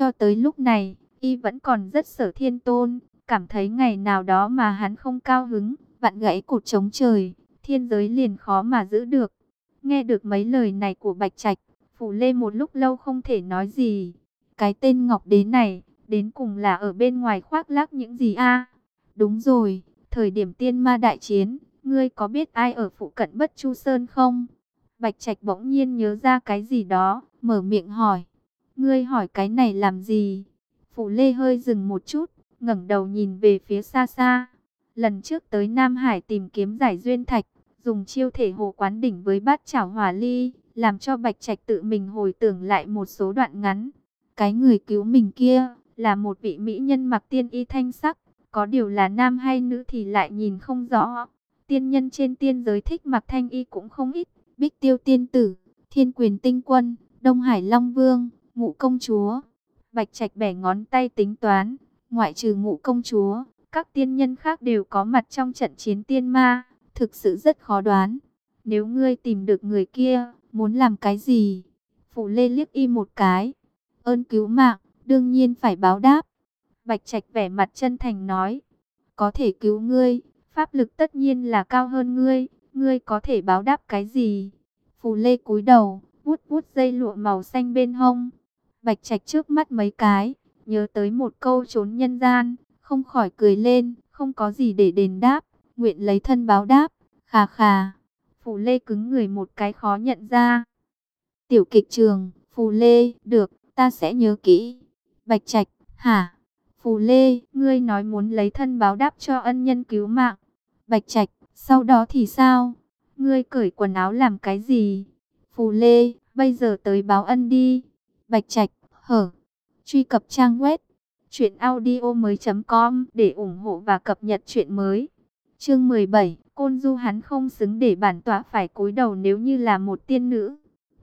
Cho tới lúc này, y vẫn còn rất sở thiên tôn, cảm thấy ngày nào đó mà hắn không cao hứng, vặn gãy cột chống trời, thiên giới liền khó mà giữ được. Nghe được mấy lời này của Bạch Trạch, Phủ Lê một lúc lâu không thể nói gì. Cái tên Ngọc Đế này, đến cùng là ở bên ngoài khoác lác những gì a? Đúng rồi, thời điểm tiên ma đại chiến, ngươi có biết ai ở phụ cận Bất Chu Sơn không? Bạch Trạch bỗng nhiên nhớ ra cái gì đó, mở miệng hỏi. Ngươi hỏi cái này làm gì? Phủ Lê hơi dừng một chút, ngẩng đầu nhìn về phía xa xa. Lần trước tới Nam Hải tìm kiếm giải duyên thạch, dùng chiêu thể hồ quán đỉnh với bát chảo hỏa ly, làm cho Bạch Trạch tự mình hồi tưởng lại một số đoạn ngắn. Cái người cứu mình kia, là một vị mỹ nhân mặc tiên y thanh sắc, có điều là nam hay nữ thì lại nhìn không rõ. Tiên nhân trên tiên giới thích mặc thanh y cũng không ít, Bích Tiêu Tiên Tử, Thiên Quyền Tinh Quân, Đông Hải Long Vương, Ngụ Công Chúa. Bạch Trạch bẻ ngón tay tính toán, ngoại trừ Ngụ Công Chúa, các tiên nhân khác đều có mặt trong trận chiến tiên ma, thực sự rất khó đoán. Nếu ngươi tìm được người kia, muốn làm cái gì? Phụ Lê liếc y một cái, ơn cứu mạng, đương nhiên phải báo đáp. Bạch Trạch vẻ mặt chân thành nói, có thể cứu ngươi, pháp lực tất nhiên là cao hơn ngươi, ngươi có thể báo đáp cái gì? Phù Lê cúi đầu, vuốt vuốt dây lụa màu xanh bên hông. Bạch Trạch trước mắt mấy cái, nhớ tới một câu trốn nhân gian, không khỏi cười lên, không có gì để đền đáp, nguyện lấy thân báo đáp. Khà khà. Phù Lê cứng người một cái khó nhận ra. Tiểu kịch trường, Phù Lê, được, ta sẽ nhớ kỹ. Bạch Trạch, hả? Phù Lê, ngươi nói muốn lấy thân báo đáp cho ân nhân cứu mạng. Bạch Trạch, sau đó thì sao? Ngươi cởi quần áo làm cái gì? Phù Lê, bây giờ tới báo ân đi. Bạch Trạch, hở. Truy cập trang web truyệnaudiomoi.com để ủng hộ và cập nhật truyện mới. Chương 17, Côn Du hắn không xứng để bản tọa phải cúi đầu nếu như là một tiên nữ.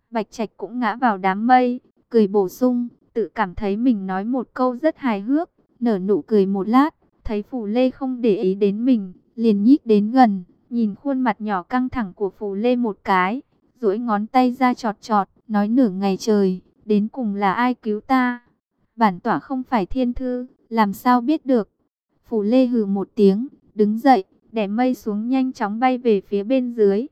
Bạch Trạch cũng ngã vào đám mây, cười bổ sung, tự cảm thấy mình nói một câu rất hài hước, nở nụ cười một lát, thấy Phù Lê không để ý đến mình, liền nhích đến gần, nhìn khuôn mặt nhỏ căng thẳng của Phù Lê một cái, duỗi ngón tay ra chọt chọt, nói nửa ngày trời, đến cùng là ai cứu ta? Bản tỏa không phải thiên thư, làm sao biết được? Phủ Lê hừ một tiếng, đứng dậy, đẻ mây xuống nhanh chóng bay về phía bên dưới.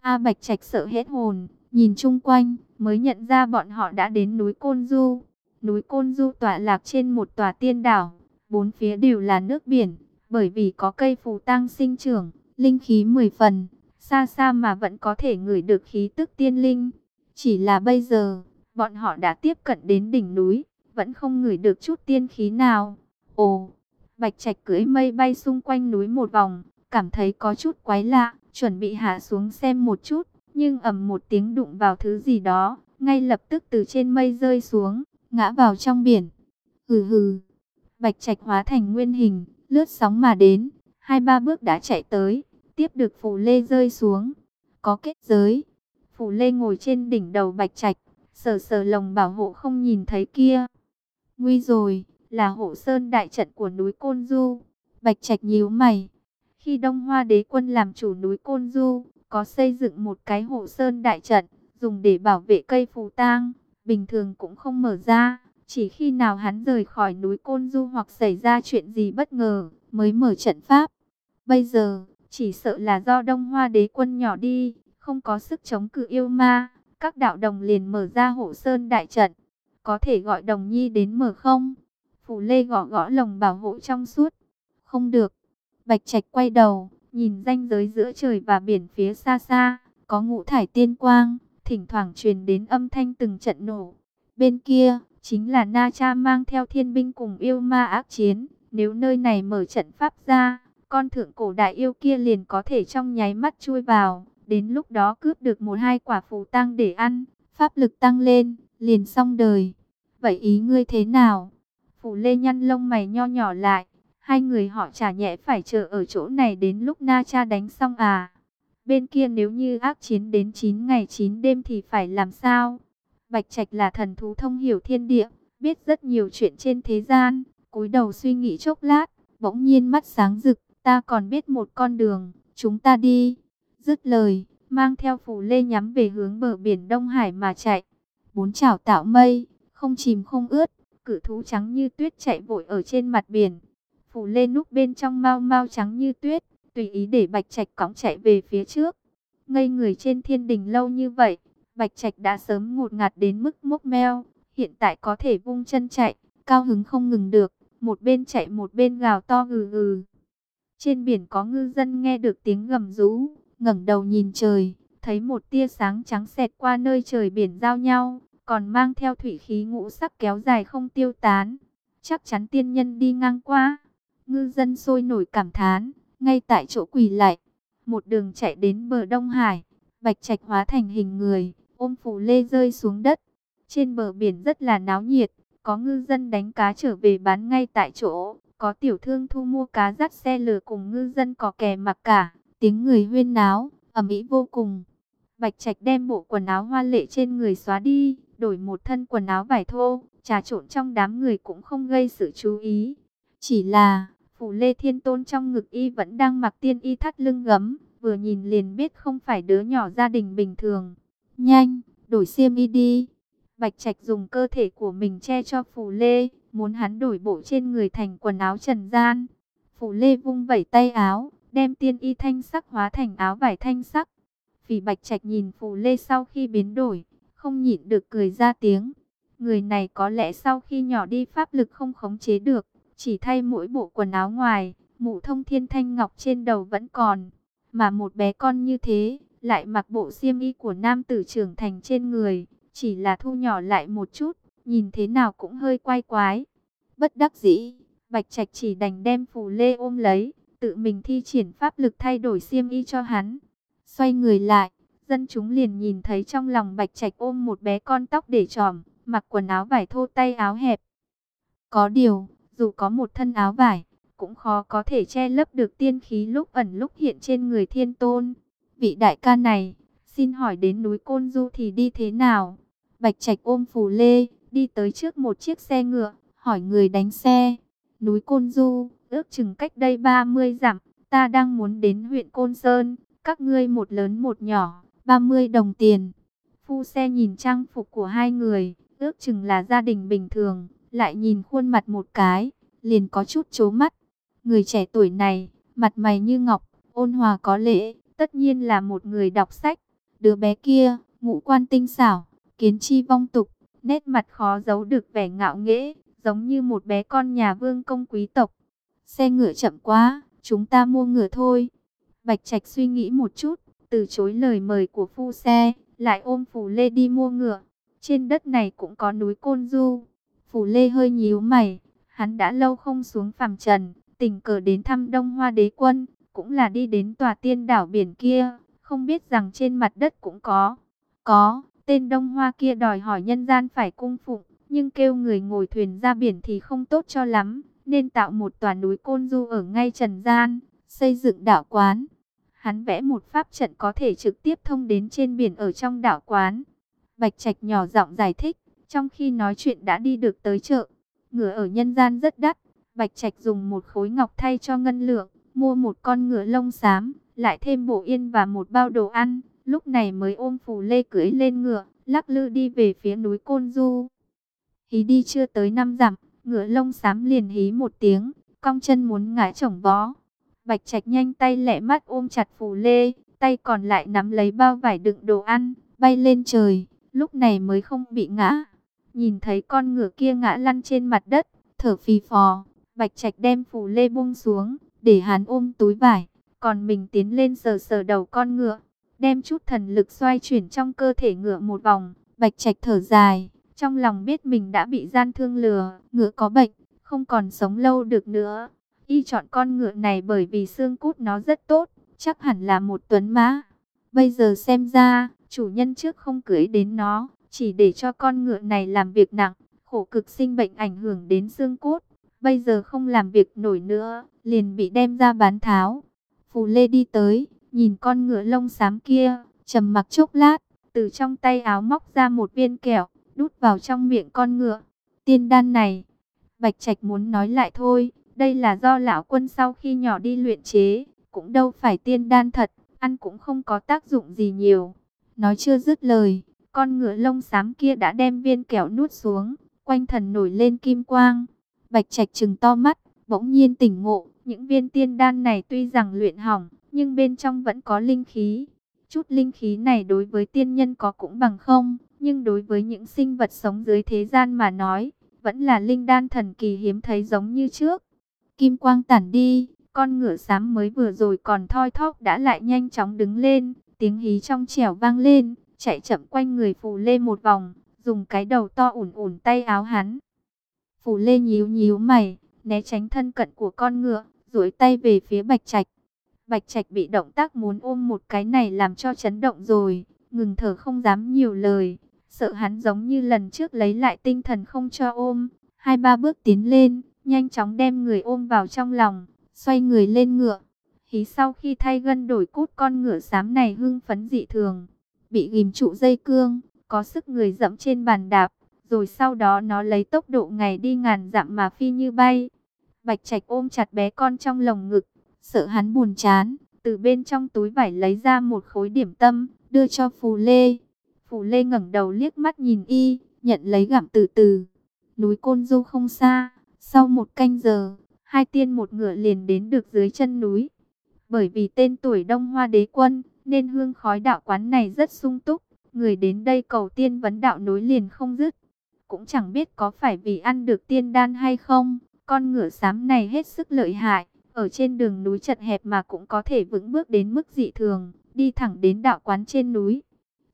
A Bạch Trạch sợ hết hồn, nhìn chung quanh, mới nhận ra bọn họ đã đến núi Côn Du. Núi Côn Du tọa lạc trên một tòa tiên đảo, bốn phía đều là nước biển, bởi vì có cây phù tăng sinh trưởng, linh khí mười phần, xa xa mà vẫn có thể ngửi được khí tức tiên linh. Chỉ là bây giờ, bọn họ đã tiếp cận đến đỉnh núi, vẫn không ngửi được chút tiên khí nào. Ồ, Bạch Trạch cưỡi mây bay xung quanh núi một vòng, cảm thấy có chút quái lạ, chuẩn bị hạ xuống xem một chút, nhưng ầm một tiếng đụng vào thứ gì đó, ngay lập tức từ trên mây rơi xuống, ngã vào trong biển. Hừ hừ, Bạch Trạch hóa thành nguyên hình, lướt sóng mà đến, hai ba bước đã chạy tới, tiếp được Phù Lê rơi xuống. Có kết giới, Phù Lê ngồi trên đỉnh đầu Bạch Trạch, sờ sờ lồng bảo hộ không nhìn thấy kia. Nguy rồi, là hộ sơn đại trận của núi Côn Du. Bạch Trạch nhíu mày. Khi Đông Hoa đế quân làm chủ núi Côn Du, có xây dựng một cái hộ sơn đại trận, dùng để bảo vệ cây phù tang, bình thường cũng không mở ra. Chỉ khi nào hắn rời khỏi núi Côn Du hoặc xảy ra chuyện gì bất ngờ, mới mở trận pháp. Bây giờ, chỉ sợ là do Đông Hoa đế quân nhỏ đi, không có sức chống cự yêu ma. Các đạo đồng liền mở ra hộ sơn đại trận. Có thể gọi đồng nhi đến mở không? Phủ Lê gõ gõ lồng bảo hộ trong suốt. Không được. Bạch Trạch quay đầu, nhìn ranh giới giữa trời và biển phía xa xa, có ngũ thải tiên quang, thỉnh thoảng truyền đến âm thanh từng trận nổ. Bên kia, chính là Na Cha mang theo thiên binh cùng yêu ma ác chiến. Nếu nơi này mở trận pháp ra, con thượng cổ đại yêu kia liền có thể trong nháy mắt chui vào. Đến lúc đó cướp được một hai quả phù tăng để ăn, pháp lực tăng lên, liền xong đời. Vậy ý ngươi thế nào? Phủ Lê nhăn lông mày nho nhỏ lại. Hai người họ trả nhẹ phải chờ ở chỗ này đến lúc Na Cha đánh xong à? Bên kia nếu như ác chiến đến 9 ngày 9 đêm thì phải làm sao? Bạch Trạch là thần thú thông hiểu thiên địa, biết rất nhiều chuyện trên thế gian. cúi đầu suy nghĩ chốc lát, bỗng nhiên mắt sáng rực. Ta còn biết một con đường, chúng ta đi. Dứt lời, mang theo phủ lê nhắm về hướng bờ biển Đông Hải mà chạy. Bốn chảo tạo mây, không chìm không ướt, cự thú trắng như tuyết chạy vội ở trên mặt biển. Phủ lê núp bên trong mau mau trắng như tuyết, tùy ý để Bạch Trạch cõng chạy về phía trước. Ngây người trên thiên đình lâu như vậy, Bạch Trạch đã sớm ngột ngạt đến mức mốc meo, hiện tại có thể vung chân chạy, cao hứng không ngừng được, một bên chạy một bên gào to gừ gừ. Trên biển có ngư dân nghe được tiếng gầm rú, ngẩng đầu nhìn trời, thấy một tia sáng trắng xẹt qua nơi trời biển giao nhau, còn mang theo thủy khí ngũ sắc kéo dài không tiêu tán. Chắc chắn tiên nhân đi ngang qua. Ngư dân sôi nổi cảm thán, ngay tại chỗ quỳ lại. Một đường chạy đến bờ Đông Hải, Bạch Trạch hóa thành hình người, ôm phù lê rơi xuống đất. Trên bờ biển rất là náo nhiệt, có ngư dân đánh cá trở về bán ngay tại chỗ, có tiểu thương thu mua cá dắt xe lửa cùng ngư dân có kè mặc cả, tiếng người huyên náo, ầm ĩ vô cùng. Bạch Trạch đem bộ quần áo hoa lệ trên người xóa đi, đổi một thân quần áo vải thô, trà trộn trong đám người cũng không gây sự chú ý. Chỉ là, Phủ Lê Thiên Tôn trong ngực y vẫn đang mặc tiên y thắt lưng gấm, vừa nhìn liền biết không phải đứa nhỏ gia đình bình thường. Nhanh, đổi xiêm y đi. Bạch Trạch dùng cơ thể của mình che cho Phủ Lê, muốn hắn đổi bộ trên người thành quần áo trần gian. Phủ Lê vung vẩy tay áo, đem tiên y thanh sắc hóa thành áo vải thanh sắc. phỉ Bạch Trạch nhìn phù Lê sau khi biến đổi, không nhịn được cười ra tiếng. Người này có lẽ sau khi nhỏ đi pháp lực không khống chế được, chỉ thay mỗi bộ quần áo ngoài, mũ thông thiên thanh ngọc trên đầu vẫn còn. Mà một bé con như thế, lại mặc bộ xiêm y của nam tử trưởng thành trên người, chỉ là thu nhỏ lại một chút, nhìn thế nào cũng hơi quay quái. Bất đắc dĩ, Bạch Trạch chỉ đành đem phù lê ôm lấy, tự mình thi triển pháp lực thay đổi xiêm y cho hắn. Xoay người lại, dân chúng liền nhìn thấy trong lòng Bạch Trạch ôm một bé con tóc để tròm, mặc quần áo vải thô tay áo hẹp. Có điều, dù có một thân áo vải, cũng khó có thể che lấp được tiên khí lúc ẩn lúc hiện trên người thiên tôn. Vị đại ca này, xin hỏi đến núi Côn Du thì đi thế nào? Bạch Trạch ôm phù lê, đi tới trước một chiếc xe ngựa, hỏi người đánh xe. Núi Côn Du, ước chừng cách đây 30 dặm, ta đang muốn đến huyện Côn Sơn, các ngươi một lớn một nhỏ, 30 đồng tiền. Phu xe nhìn trang phục của hai người, ước chừng là gia đình bình thường, lại nhìn khuôn mặt một cái, liền có chút chố mắt. Người trẻ tuổi này, mặt mày như ngọc, ôn hòa có lễ, tất nhiên là một người đọc sách. Đứa bé kia, ngũ quan tinh xảo, kiến chi vong tục, nét mặt khó giấu được vẻ ngạo nghễ, giống như một bé con nhà vương công quý tộc. Xe ngựa chậm quá, chúng ta mua ngựa thôi. Bạch Trạch suy nghĩ một chút, từ chối lời mời của phu xe, lại ôm Phù Lê đi mua ngựa. Trên đất này cũng có núi Côn Du. Phù Lê hơi nhíu mày, hắn đã lâu không xuống phàm trần, tình cờ đến thăm Đông Hoa Đế Quân, cũng là đi đến tòa tiên đảo biển kia, không biết rằng trên mặt đất cũng có. Có, tên Đông Hoa kia đòi hỏi nhân gian phải cung phụng, nhưng kêu người ngồi thuyền ra biển thì không tốt cho lắm, nên tạo một tòa núi Côn Du ở ngay trần gian, xây dựng đảo quán. Hắn vẽ một pháp trận có thể trực tiếp thông đến trên biển ở trong đảo quán. Bạch Trạch nhỏ giọng giải thích, trong khi nói chuyện đã đi được tới chợ. Ngựa ở nhân gian rất đắt, Bạch Trạch dùng một khối ngọc thay cho ngân lượng, mua một con ngựa lông xám, lại thêm bộ yên và một bao đồ ăn, lúc này mới ôm phù lê cưỡi lên ngựa, lắc lư đi về phía núi Côn Du. Hí đi chưa tới năm dặm, ngựa lông xám liền hí một tiếng, cong chân muốn ngã chổng vó. Bạch Trạch nhanh tay lẹ mắt ôm chặt phù lê, tay còn lại nắm lấy bao vải đựng đồ ăn, bay lên trời, lúc này mới không bị ngã. Nhìn thấy con ngựa kia ngã lăn trên mặt đất, thở phì phò, Bạch Trạch đem phù lê buông xuống, để hắn ôm túi vải, còn mình tiến lên sờ sờ đầu con ngựa, đem chút thần lực xoay chuyển trong cơ thể ngựa một vòng, Bạch Trạch thở dài, trong lòng biết mình đã bị gian thương lừa, ngựa có bệnh, không còn sống lâu được nữa. Y chọn con ngựa này bởi vì xương cút nó rất tốt, chắc hẳn là một tuấn mã. Bây giờ xem ra, chủ nhân trước không cưới đến nó, chỉ để cho con ngựa này làm việc nặng, khổ cực sinh bệnh ảnh hưởng đến xương cốt. Bây giờ không làm việc nổi nữa, liền bị đem ra bán tháo. Phù Lê đi tới, nhìn con ngựa lông xám kia, trầm mặc chốc lát, từ trong tay áo móc ra một viên kẹo, đút vào trong miệng con ngựa. Tiên đan này, Bạch Trạch muốn nói lại thôi, đây là do lão quân sau khi nhỏ đi luyện chế, cũng đâu phải tiên đan thật, ăn cũng không có tác dụng gì nhiều. Nói chưa dứt lời, con ngựa lông xám kia đã đem viên kẹo nuốt xuống, quanh thần nổi lên kim quang. Bạch Trạch trừng to mắt, bỗng nhiên tỉnh ngộ, những viên tiên đan này tuy rằng luyện hỏng, nhưng bên trong vẫn có linh khí. Chút linh khí này đối với tiên nhân có cũng bằng không, nhưng đối với những sinh vật sống dưới thế gian mà nói, vẫn là linh đan thần kỳ hiếm thấy giống như trước. Kim quang tản đi, con ngựa xám mới vừa rồi còn thoi thóp đã lại nhanh chóng đứng lên, tiếng hí trong trẻo vang lên, chạy chậm quanh người phù lê một vòng, dùng cái đầu to ủn ủn tay áo hắn. Phù lê nhíu nhíu mày, né tránh thân cận của con ngựa, duỗi tay về phía bạch trạch. Bạch trạch bị động tác muốn ôm một cái này làm cho chấn động rồi, ngừng thở không dám nhiều lời, sợ hắn giống như lần trước lấy lại tinh thần không cho ôm, hai ba bước tiến lên, nhanh chóng đem người ôm vào trong lòng, xoay người lên ngựa. Hí sau khi thay gân đổi cút con ngựa xám này hưng phấn dị thường, bị ghim trụ dây cương, có sức người dẫm trên bàn đạp, rồi sau đó nó lấy tốc độ ngày đi ngàn dặm mà phi như bay. Bạch Trạch ôm chặt bé con trong lồng ngực, sợ hắn buồn chán, từ bên trong túi vải lấy ra một khối điểm tâm, đưa cho Phù Lê. Phù Lê ngẩng đầu liếc mắt nhìn y, nhận lấy gặm từ từ. Núi Côn Du không xa, sau một canh giờ, hai tiên một ngựa liền đến được dưới chân núi. Bởi vì tên tuổi Đông Hoa Đế Quân, nên hương khói đạo quán này rất sung túc. Người đến đây cầu tiên vấn đạo nối liền không dứt. Cũng chẳng biết có phải vì ăn được tiên đan hay không. Con ngựa xám này hết sức lợi hại. Ở trên đường núi chật hẹp mà cũng có thể vững bước đến mức dị thường. Đi thẳng đến đạo quán trên núi.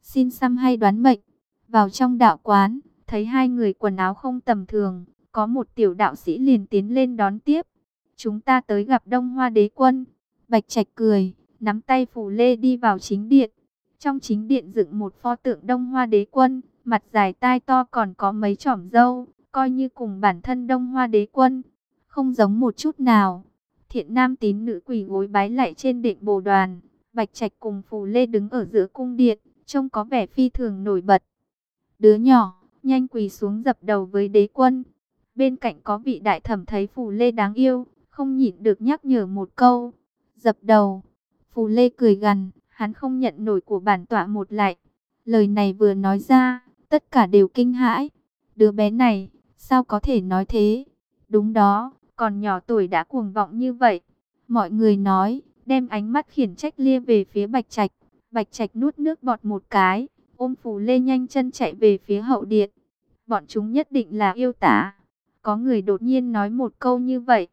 Xin xăm hay đoán mệnh. Vào trong đạo quán, thấy hai người quần áo không tầm thường. Có một tiểu đạo sĩ liền tiến lên đón tiếp. Chúng ta tới gặp Đông Hoa Đế Quân. Bạch Trạch cười, nắm tay Phù Lê đi vào chính điện. Trong chính điện dựng một pho tượng Đông Hoa Đế Quân, mặt dài tai to còn có mấy chỏm râu, coi như cùng bản thân Đông Hoa Đế Quân, không giống một chút nào. Thiện nam tín nữ quỳ gối bái lại trên đệm bồ đoàn, Bạch Trạch cùng Phù Lê đứng ở giữa cung điện, trông có vẻ phi thường nổi bật. Đứa nhỏ, nhanh quỳ xuống dập đầu với đế quân. Bên cạnh có vị đại thẩm thấy Phù Lê đáng yêu, không nhịn được nhắc nhở một câu. Dập đầu, Phù Lê cười gằn, hắn không nhận nổi của bản tọa một lại. Lời này vừa nói ra, tất cả đều kinh hãi. Đứa bé này, sao có thể nói thế? Đúng đó, còn nhỏ tuổi đã cuồng vọng như vậy. Mọi người nói, đem ánh mắt khiển trách lia về phía Bạch Trạch. Bạch Trạch nuốt nước bọt một cái, ôm Phù Lê nhanh chân chạy về phía hậu điện. Bọn chúng nhất định là yêu tả. Có người đột nhiên nói một câu như vậy.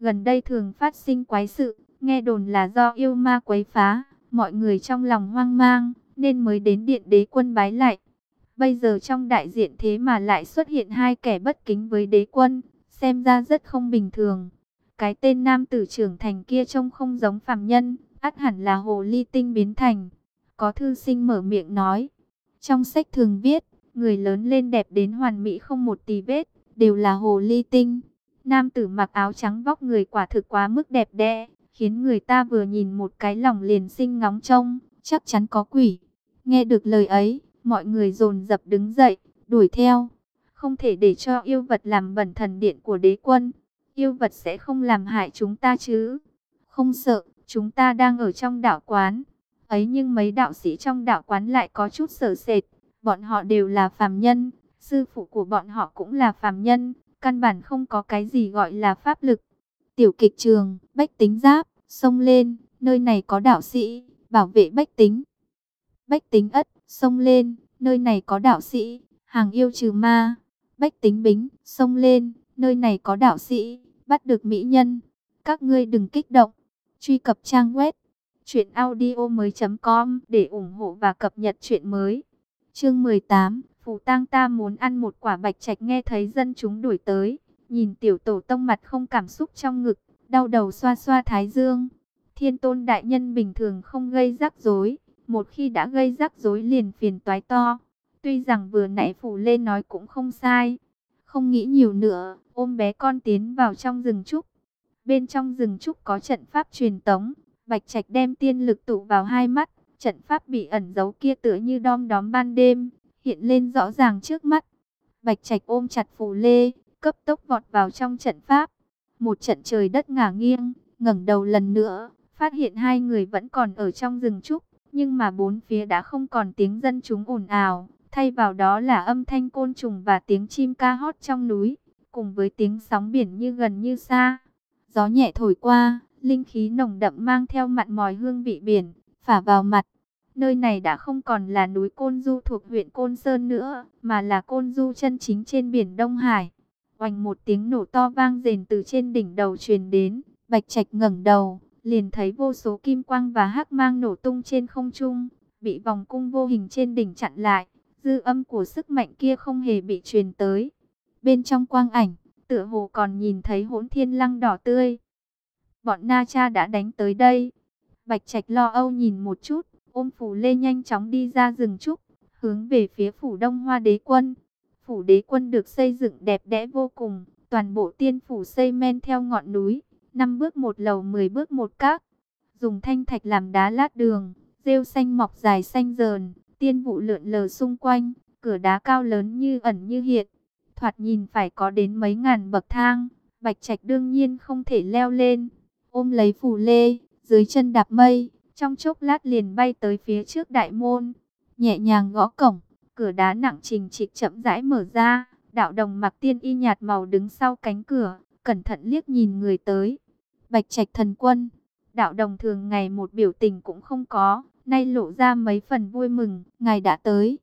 Gần đây thường phát sinh quái sự, nghe đồn là do yêu ma quấy phá, mọi người trong lòng hoang mang, nên mới đến điện đế quân bái lại. Bây giờ trong đại diện thế mà lại xuất hiện hai kẻ bất kính với đế quân, xem ra rất không bình thường. Cái tên nam tử trưởng thành kia trông không giống phàm nhân, ắt hẳn là hồ ly tinh biến thành. Có thư sinh mở miệng nói, trong sách thường viết, người lớn lên đẹp đến hoàn mỹ không một tì vết, đều là hồ ly tinh. Nam tử mặc áo trắng vóc người quả thực quá mức đẹp đẽ, khiến người ta vừa nhìn một cái lòng liền sinh ngóng trông, chắc chắn có quỷ. Nghe được lời ấy, mọi người dồn dập đứng dậy, đuổi theo. Không thể để cho yêu vật làm bẩn thần điện của đế quân. Yêu vật sẽ không làm hại chúng ta chứ. Không sợ, chúng ta đang ở trong đạo quán. Ấy nhưng mấy đạo sĩ trong đạo quán lại có chút sợ sệt. Bọn họ đều là phàm nhân. Sư phụ của bọn họ cũng là phàm nhân. Căn bản không có cái gì gọi là pháp lực. Tiểu kịch trường, bách tính giáp, sông lên, nơi này có đạo sĩ, bảo vệ bách tính. Bách tính ất, sông lên, nơi này có đạo sĩ, hàng yêu trừ ma. Bách tính bính, sông lên, nơi này có đạo sĩ, bắt được mỹ nhân. Các ngươi đừng kích động. Truy cập trang web truyệnaudiomoi.com để ủng hộ và cập nhật truyện mới. Chương 18, Phù Tang ta muốn ăn một quả bạch trạch nghe thấy dân chúng đuổi tới, nhìn tiểu tổ tông mặt không cảm xúc trong ngực, đau đầu xoa xoa thái dương. Thiên tôn đại nhân bình thường không gây rắc rối, một khi đã gây rắc rối liền phiền toái to. Tuy rằng vừa nãy phủ lên nói cũng không sai, không nghĩ nhiều nữa, ôm bé con tiến vào trong rừng trúc. Bên trong rừng trúc có trận pháp truyền tống, Bạch Trạch đem tiên lực tụ vào hai mắt, trận pháp bị ẩn giấu kia tựa như đom đóm ban đêm, hiện lên rõ ràng trước mắt. Bạch Trạch ôm chặt phù lê, cấp tốc vọt vào trong trận pháp. Một trận trời đất ngả nghiêng, ngẩng đầu lần nữa, phát hiện hai người vẫn còn ở trong rừng trúc, nhưng mà bốn phía đã không còn tiếng dân chúng ồn ào, thay vào đó là âm thanh côn trùng và tiếng chim ca hót trong núi, cùng với tiếng sóng biển như gần như xa. Gió nhẹ thổi qua, linh khí nồng đậm mang theo mặn mòi hương vị biển, phả vào mặt. Nơi này đã không còn là núi Côn Du thuộc huyện Côn Sơn nữa, mà là Côn Du chân chính trên biển Đông Hải. Oanh một tiếng nổ to vang rền từ trên đỉnh đầu truyền đến, Bạch Trạch ngẩng đầu, liền thấy vô số kim quang và hắc mang nổ tung trên không trung, bị vòng cung vô hình trên đỉnh chặn lại. Dư âm của sức mạnh kia không hề bị truyền tới. Bên trong quang ảnh, tựa hồ còn nhìn thấy hỗn thiên lăng đỏ tươi. Bọn Na Cha đã đánh tới đây. Bạch Trạch lo âu nhìn một chút, ôm phủ lê nhanh chóng đi ra rừng trúc, hướng về phía phủ Đông Hoa Đế Quân. Phủ Đế Quân được xây dựng đẹp đẽ vô cùng, toàn bộ tiên phủ xây men theo ngọn núi, năm bước một lầu 10 bước một các. Dùng thanh thạch làm đá lát đường, rêu xanh mọc dài xanh dờn, tiên vụ lượn lờ xung quanh, cửa đá cao lớn như ẩn như hiện. Thoạt nhìn phải có đến mấy ngàn bậc thang, Bạch Trạch đương nhiên không thể leo lên. Ôm lấy phủ lê, dưới chân đạp mây, trong chốc lát liền bay tới phía trước đại môn, nhẹ nhàng gõ cổng, cửa đá nặng trình trịch chậm rãi mở ra, đạo đồng mặc tiên y nhạt màu đứng sau cánh cửa, cẩn thận liếc nhìn người tới. Bạch Trạch thần quân, đạo đồng thường ngày một biểu tình cũng không có, nay lộ ra mấy phần vui mừng, ngài đã tới.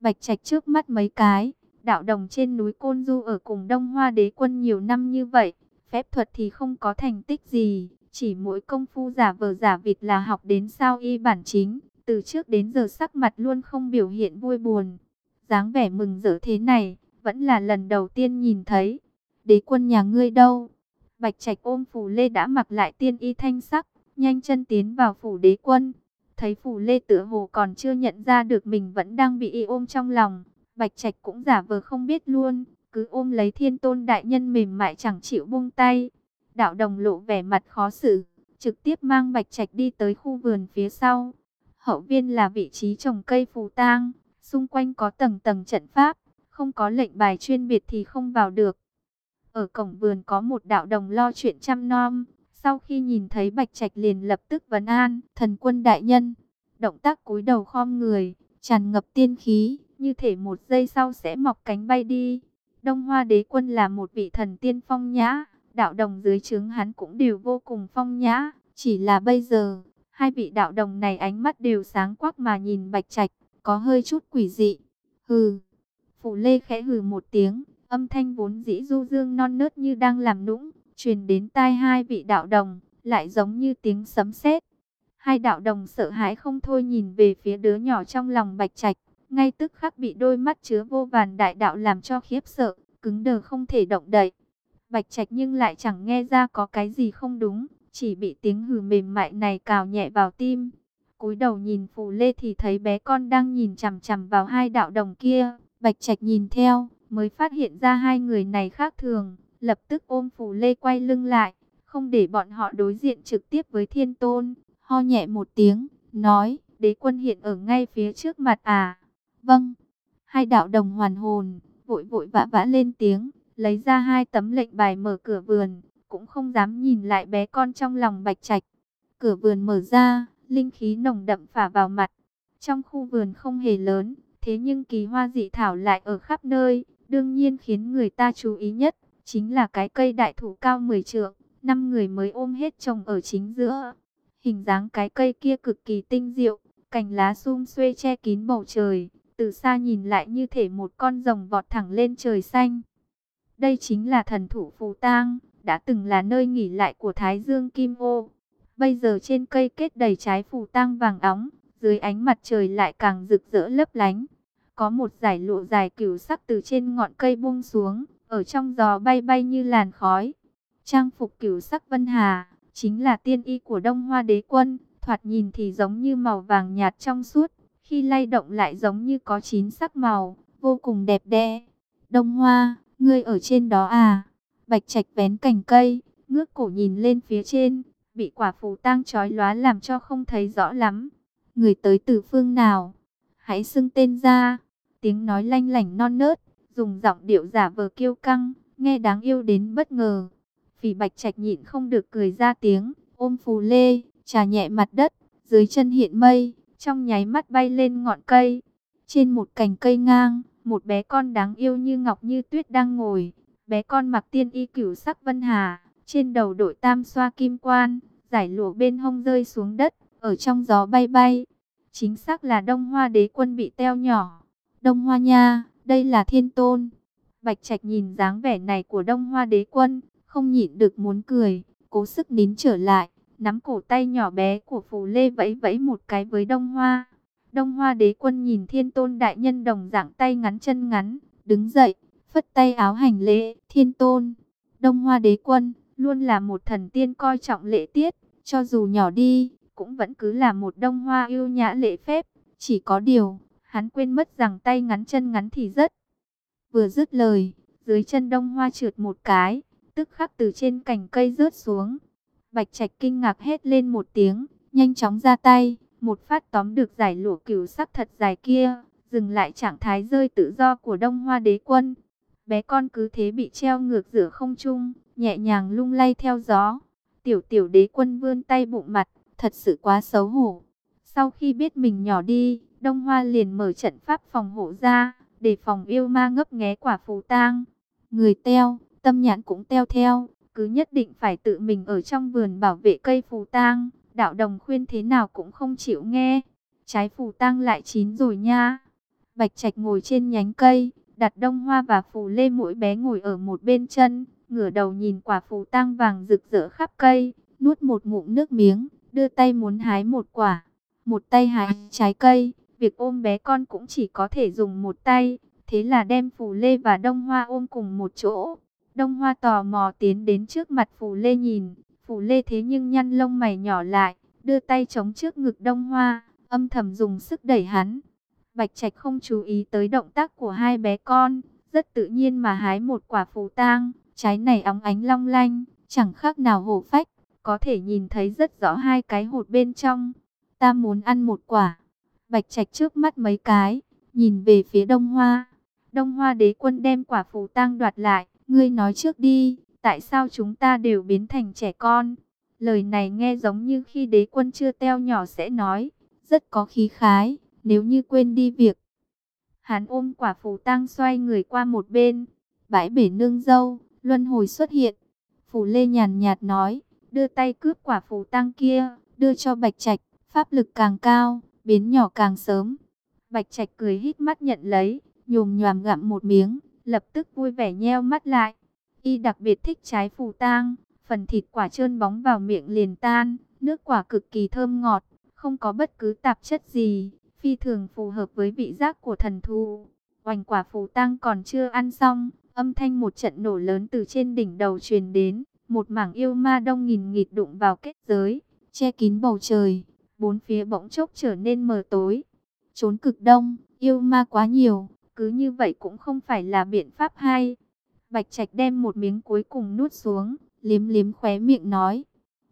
Bạch Trạch trước mắt mấy cái, đạo đồng trên núi Côn Du ở cùng Đông Hoa đế quân nhiều năm như vậy, phép thuật thì không có thành tích gì, chỉ mỗi công phu giả vờ giả vịt là học đến sao y bản chính, từ trước đến giờ sắc mặt luôn không biểu hiện vui buồn. dáng vẻ mừng rỡ thế này, vẫn là lần đầu tiên nhìn thấy. Đế quân nhà ngươi đâu? Bạch Trạch ôm phủ lê đã mặc lại tiên y thanh sắc, nhanh chân tiến vào phủ đế quân. Thấy phủ lê tựa hồ còn chưa nhận ra được mình vẫn đang bị y ôm trong lòng. Bạch Trạch cũng giả vờ không biết luôn, cứ ôm lấy thiên tôn đại nhân mềm mại chẳng chịu buông tay. Đạo đồng lộ vẻ mặt khó xử, trực tiếp mang Bạch Trạch đi tới khu vườn phía sau. Hậu viên là vị trí trồng cây phù tang, xung quanh có tầng tầng trận pháp, không có lệnh bài chuyên biệt thì không vào được. Ở cổng vườn có một đạo đồng lo chuyện chăm nom, sau khi nhìn thấy Bạch Trạch liền lập tức vấn an, thần quân đại nhân. Động tác cúi đầu khom người, tràn ngập tiên khí, như thể một giây sau sẽ mọc cánh bay đi. Đông Hoa đế quân là một vị thần tiên phong nhã, đạo đồng dưới trướng hắn cũng đều vô cùng phong nhã. Chỉ là bây giờ, hai vị đạo đồng này ánh mắt đều sáng quắc mà nhìn Bạch Trạch, có hơi chút quỷ dị. Hừ, Phủ Lê khẽ hừ một tiếng, âm thanh vốn dĩ du dương non nớt như đang làm nũng, truyền đến tai hai vị đạo đồng, lại giống như tiếng sấm sét. Hai đạo đồng sợ hãi không thôi nhìn về phía đứa nhỏ trong lòng Bạch Trạch, ngay tức khắc bị đôi mắt chứa vô vàn đại đạo làm cho khiếp sợ, cứng đờ không thể động đậy. Bạch Trạch nhưng lại chẳng nghe ra có cái gì không đúng, chỉ bị tiếng hừ mềm mại này cào nhẹ vào tim. Cúi đầu nhìn Phù Lê thì thấy bé con đang nhìn chằm chằm vào hai đạo đồng kia, Bạch Trạch nhìn theo, mới phát hiện ra hai người này khác thường, lập tức ôm Phù Lê quay lưng lại, không để bọn họ đối diện trực tiếp với Thiên Tôn, ho nhẹ một tiếng, nói, đế quân hiện ở ngay phía trước mặt à. Vâng, hai đạo đồng hoàn hồn, vội vội vã vã lên tiếng, lấy ra hai tấm lệnh bài mở cửa vườn, cũng không dám nhìn lại bé con trong lòng bạch trạch. Cửa vườn mở ra, linh khí nồng đậm phả vào mặt. Trong khu vườn không hề lớn, thế nhưng kỳ hoa dị thảo lại ở khắp nơi, đương nhiên khiến người ta chú ý nhất, chính là cái cây đại thụ cao 10 trượng, năm người mới ôm hết trồng ở chính giữa. Hình dáng cái cây kia cực kỳ tinh diệu, cành lá sum xuê che kín bầu trời, từ xa nhìn lại như thể một con rồng vọt thẳng lên trời xanh. Đây chính là thần thủ phù tang, đã từng là nơi nghỉ lại của Thái Dương Kim Ô. Bây giờ trên cây kết đầy trái phù tang vàng óng, dưới ánh mặt trời lại càng rực rỡ lấp lánh. Có một giải lụa dài cửu sắc từ trên ngọn cây buông xuống, ở trong gió bay bay như làn khói. Trang phục cửu sắc vân hà, chính là tiên y của Đông Hoa đế quân, thoạt nhìn thì giống như màu vàng nhạt trong suốt, khi lay động lại giống như có chín sắc màu, vô cùng đẹp đẽ. Đông Hoa, ngươi ở trên đó à? Bạch Trạch vén cành cây, ngước cổ nhìn lên phía trên, bị quả phù tang chói lóa làm cho không thấy rõ lắm. Người tới từ phương nào? Hãy xưng tên ra. Tiếng nói lanh lảnh non nớt, dùng giọng điệu giả vờ kiêu căng, nghe đáng yêu đến bất ngờ. Phỉ Bạch Trạch nhịn không được cười ra tiếng, ôm phù lê, trà nhẹ mặt đất, dưới chân hiện mây, trong nháy mắt bay lên ngọn cây. Trên một cành cây ngang, một bé con đáng yêu như ngọc như tuyết đang ngồi. Bé con mặc tiên y cửu sắc vân hà, trên đầu đội tam xoa kim quan, giải lụa bên hông rơi xuống đất, ở trong gió bay bay. Chính xác là đông hoa đế quân bị teo nhỏ. Đông hoa nha, đây là thiên tôn. Bạch Trạch nhìn dáng vẻ này của đông hoa đế quân, không nhịn được muốn cười, cố sức nín trở lại, nắm cổ tay nhỏ bé của Phù Lê vẫy vẫy một cái với đông hoa. Đông hoa đế quân nhìn thiên tôn đại nhân đồng dạng tay ngắn chân ngắn, đứng dậy, phất tay áo hành lễ, thiên tôn. Đông hoa đế quân, luôn là một thần tiên coi trọng lễ tiết, cho dù nhỏ đi, cũng vẫn cứ là một đông hoa yêu nhã lễ phép. Chỉ có điều, hắn quên mất rằng tay ngắn chân ngắn thì rất. Vừa dứt lời, dưới chân đông hoa trượt một cái, tức khắc từ trên cành cây rớt xuống. Bạch Trạch kinh ngạc hét lên một tiếng, nhanh chóng ra tay, một phát tóm được giải lụa cửu sắc thật dài kia, dừng lại trạng thái rơi tự do của Đông Hoa Đế Quân. Bé con cứ thế bị treo ngược giữa không trung, nhẹ nhàng lung lay theo gió. Tiểu tiểu đế quân vươn tay bụng mặt, thật sự quá xấu hổ. Sau khi biết mình nhỏ đi, Đông Hoa liền mở trận pháp phòng hộ ra, để phòng yêu ma ngấp nghé quả phù tang. Người teo, tâm nhãn cũng teo theo, cứ nhất định phải tự mình ở trong vườn bảo vệ cây phù tang. Đạo đồng khuyên thế nào cũng không chịu nghe. Trái phù tang lại chín rồi nha. Bạch Trạch ngồi trên nhánh cây, đặt đông hoa và phù lê mỗi bé ngồi ở một bên chân, ngửa đầu nhìn quả phù tang vàng rực rỡ khắp cây, nuốt một ngụm nước miếng, đưa tay muốn hái một quả, một tay hái trái cây, việc ôm bé con cũng chỉ có thể dùng một tay, thế là đem phù lê và đông hoa ôm cùng một chỗ. Đông hoa tò mò tiến đến trước mặt phù lê nhìn, phù lê thế nhưng nhăn lông mày nhỏ lại, đưa tay chống trước ngực đông hoa, âm thầm dùng sức đẩy hắn. Bạch Trạch không chú ý tới động tác của hai bé con, rất tự nhiên mà hái một quả phù tang, trái này óng ánh long lanh, chẳng khác nào hổ phách, có thể nhìn thấy rất rõ hai cái hột bên trong. Ta muốn ăn một quả. Bạch Trạch trước mắt mấy cái, nhìn về phía Đông Hoa. Đông Hoa đế quân đem quả phù tang đoạt lại, ngươi nói trước đi, tại sao chúng ta đều biến thành trẻ con? Lời này nghe giống như khi đế quân chưa teo nhỏ sẽ nói, rất có khí khái nếu như quên đi việc. Hắn ôm quả phù tang xoay người qua một bên, bãi bể nương dâu, luân hồi xuất hiện. Phù Lê nhàn nhạt nói, đưa tay cướp quả phù tang kia, đưa cho Bạch Trạch, pháp lực càng cao, biến nhỏ càng sớm. Bạch Trạch cười hít mắt nhận lấy, nhồm nhòm gặm một miếng, lập tức vui vẻ nheo mắt lại. Y đặc biệt thích trái phù tang, phần thịt quả trơn bóng vào miệng liền tan, nước quả cực kỳ thơm ngọt, không có bất cứ tạp chất gì, phi thường phù hợp với vị giác của thần thú. Hoành quả phù tang còn chưa ăn xong, âm thanh một trận nổ lớn từ trên đỉnh đầu truyền đến, một mảng yêu ma đông nghìn nghịt đụng vào kết giới, che kín bầu trời, bốn phía bỗng chốc trở nên mờ tối. Trốn cực đông, yêu ma quá nhiều, cứ như vậy cũng không phải là biện pháp hay. Bạch Trạch đem một miếng cuối cùng nuốt xuống, liếm liếm khóe miệng nói.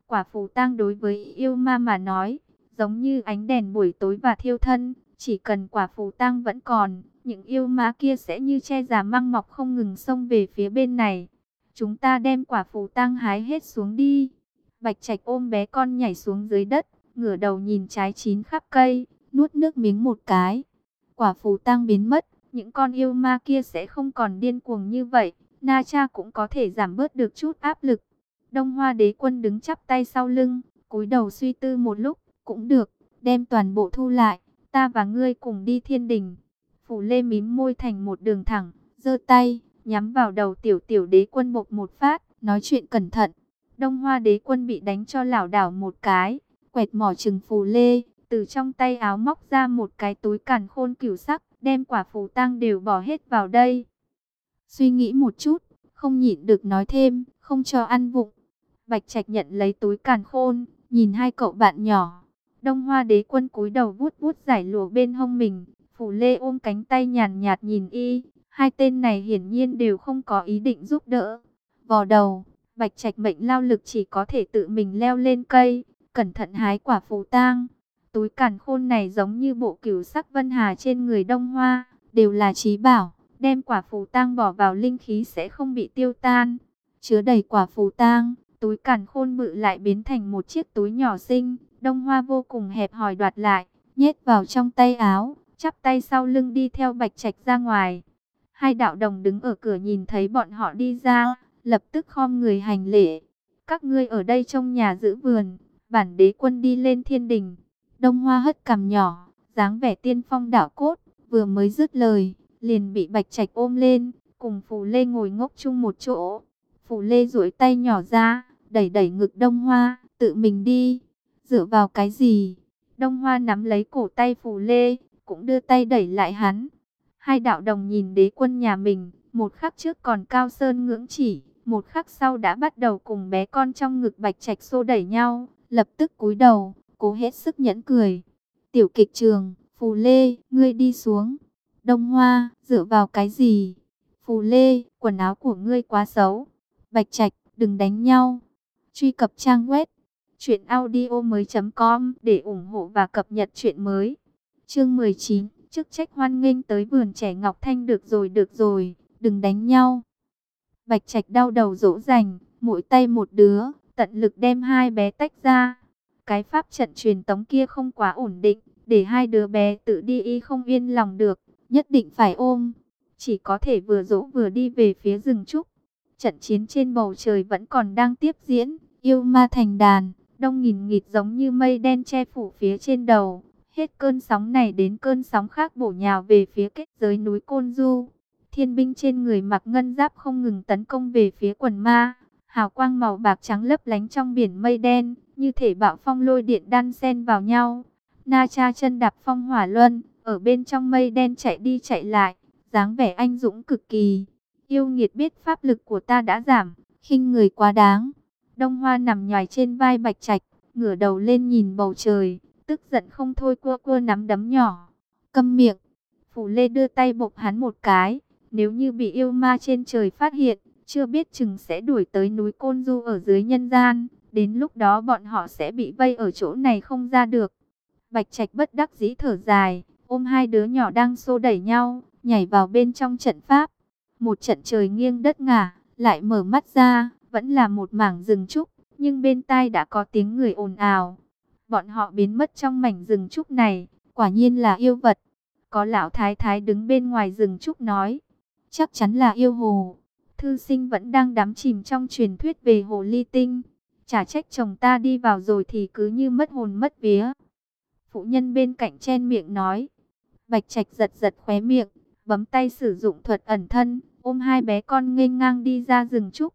Quả phù tang đối với yêu ma mà nói, giống như ánh đèn buổi tối và thiêu thân, chỉ cần quả phù tang vẫn còn, những yêu ma kia sẽ như che già măng mọc không ngừng xông về phía bên này. Chúng ta đem quả phù tang hái hết xuống đi. Bạch Trạch ôm bé con nhảy xuống dưới đất, ngửa đầu nhìn trái chín khắp cây, nuốt nước miếng một cái. Quả phù tang biến mất, những con yêu ma kia sẽ không còn điên cuồng như vậy. Na cha cũng có thể giảm bớt được chút áp lực. Đông Hoa đế quân đứng chắp tay sau lưng, cúi đầu suy tư một lúc, cũng được, đem toàn bộ thu lại, ta và ngươi cùng đi thiên đình. Phủ lê mím môi thành một đường thẳng, giơ tay, nhắm vào đầu tiểu tiểu đế quân bộc một phát, nói chuyện cẩn thận. Đông hoa đế quân bị đánh cho lảo đảo một cái, quẹt mỏ trừng phù lê, từ trong tay áo móc ra một cái túi càn khôn cửu sắc, đem quả phù tăng đều bỏ hết vào đây. Suy nghĩ một chút, không nhịn được nói thêm, không cho ăn vụng. Bạch Trạch nhận lấy túi càn khôn, nhìn hai cậu bạn nhỏ, Đông Hoa đế quân cúi đầu vuốt vuốt giải lụa bên hông mình, Phủ Lê ôm cánh tay nhàn nhạt nhìn y, hai tên này hiển nhiên đều không có ý định giúp đỡ. Vò đầu, Bạch Trạch mệnh lao lực chỉ có thể tự mình leo lên cây, cẩn thận hái quả phù tang. Túi càn khôn này giống như bộ cửu sắc vân hà trên người Đông Hoa, đều là trí bảo, đem quả phù tang bỏ vào linh khí sẽ không bị tiêu tan. Chứa đầy quả phù tang, túi càn khôn bự lại biến thành một chiếc túi nhỏ xinh, Đông Hoa vô cùng hẹp hòi đoạt lại, nhét vào trong tay áo, chắp tay sau lưng đi theo Bạch Trạch ra ngoài. Hai đạo đồng đứng ở cửa nhìn thấy bọn họ đi ra, lập tức khom người hành lễ. Các ngươi ở đây trong nhà giữ vườn, bản đế quân đi lên thiên đình. Đông Hoa hất cằm nhỏ, dáng vẻ tiên phong đảo cốt, vừa mới dứt lời, liền bị Bạch Trạch ôm lên, cùng Phù Lê ngồi ngốc chung một chỗ. Phù Lê duỗi tay nhỏ ra, đẩy đẩy ngực Đông Hoa, tự mình đi. Dựa vào cái gì? Đông Hoa nắm lấy cổ tay Phù Lê, cũng đưa tay đẩy lại hắn. Hai đạo đồng nhìn đế quân nhà mình, một khắc trước còn cao sơn ngưỡng chỉ, một khắc sau đã bắt đầu cùng bé con trong ngực Bạch Trạch xô đẩy nhau, lập tức cúi đầu, cố hết sức nhẫn cười. Tiểu kịch trường, Phù Lê, ngươi đi xuống. Đông Hoa, dựa vào cái gì? Phù Lê, quần áo của ngươi quá xấu. Bạch Trạch, đừng đánh nhau. Truy cập trang web truyệnaudiomoi.com để ủng hộ và cập nhật truyện mới. Chương 19, chức trách hoan nghênh tới vườn trẻ Ngọc Thanh được rồi được rồi, đừng đánh nhau. Bạch Trạch đau đầu dỗ dành, mỗi tay một đứa, tận lực đem hai bé tách ra. Cái pháp trận truyền tống kia không quá ổn định, để hai đứa bé tự đi y không yên lòng được, nhất định phải ôm. Chỉ có thể vừa dỗ vừa đi về phía rừng trúc. Trận chiến trên bầu trời vẫn còn đang tiếp diễn, yêu ma thành đàn, đông nghìn nghịt giống như mây đen che phủ phía trên đầu. Hết cơn sóng này đến cơn sóng khác bổ nhào về phía kết giới núi Côn Du. Thiên binh trên người mặc ngân giáp không ngừng tấn công về phía quần ma. Hào quang màu bạc trắng lấp lánh trong biển mây đen, như thể bạo phong lôi điện đan xen vào nhau. Na cha chân đạp phong hỏa luân, ở bên trong mây đen chạy đi chạy lại, dáng vẻ anh dũng cực kỳ. Yêu nghiệt biết pháp lực của ta đã giảm, khinh người quá đáng. Đông Hoa nằm nhòi trên vai Bạch Trạch, ngửa đầu lên nhìn bầu trời, tức giận không thôi cua cua nắm đấm nhỏ. Câm miệng, Phủ Lê đưa tay bộc hắn một cái, nếu như bị yêu ma trên trời phát hiện, chưa biết chừng sẽ đuổi tới núi Côn Du ở dưới nhân gian, đến lúc đó bọn họ sẽ bị vây ở chỗ này không ra được. Bạch Trạch bất đắc dĩ thở dài, ôm hai đứa nhỏ đang xô đẩy nhau, nhảy vào bên trong trận pháp. Một trận trời nghiêng đất ngả, lại mở mắt ra, vẫn là một mảng rừng trúc, nhưng bên tai đã có tiếng người ồn ào. Bọn họ biến mất trong mảnh rừng trúc này, quả nhiên là yêu vật. Có lão thái thái đứng bên ngoài rừng trúc nói, chắc chắn là yêu hồ. Thư sinh vẫn đang đắm chìm trong truyền thuyết về hồ ly tinh. Chả trách chồng ta đi vào rồi thì cứ như mất hồn mất vía. Phụ nhân bên cạnh chen miệng nói. Bạch Trạch giật giật khóe miệng, bấm tay sử dụng thuật ẩn thân, ôm hai bé con nghênh ngang đi ra rừng trúc.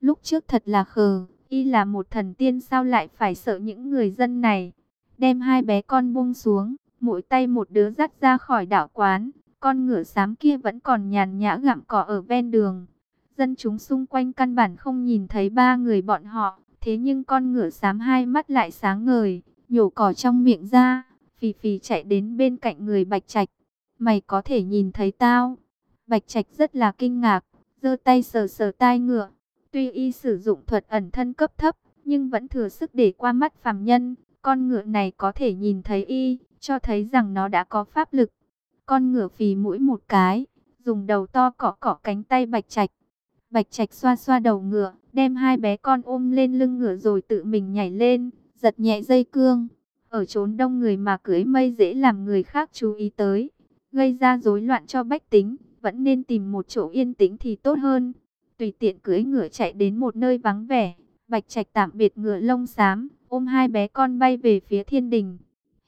Lúc trước thật là khờ, y là một thần tiên sao lại phải sợ những người dân này. Đem hai bé con buông xuống, mỗi tay một đứa dắt ra khỏi đảo quán. Con ngựa xám kia vẫn còn nhàn nhã gặm cỏ ở ven đường. Dân chúng xung quanh căn bản không nhìn thấy ba người bọn họ. Thế nhưng con ngựa xám hai mắt lại sáng ngời, nhổ cỏ trong miệng ra, phì phì chạy đến bên cạnh người Bạch Trạch. Mày có thể nhìn thấy tao. Bạch Trạch rất là kinh ngạc, giơ tay sờ sờ tai ngựa. Tuy y sử dụng thuật ẩn thân cấp thấp, nhưng vẫn thừa sức để qua mắt phàm nhân. Con ngựa này có thể nhìn thấy y, cho thấy rằng nó đã có pháp lực. Con ngựa phì mũi một cái, dùng đầu to cọ cọ cánh tay Bạch Trạch. Bạch Trạch xoa xoa đầu ngựa, đem hai bé con ôm lên lưng ngựa rồi tự mình nhảy lên, giật nhẹ dây cương. Ở chốn đông người mà cưới mây dễ làm người khác chú ý tới, gây ra rối loạn cho bách tính, vẫn nên tìm một chỗ yên tĩnh thì tốt hơn. Tùy tiện cưới ngựa chạy đến một nơi vắng vẻ, Bạch Trạch tạm biệt ngựa lông xám, ôm hai bé con bay về phía thiên đình.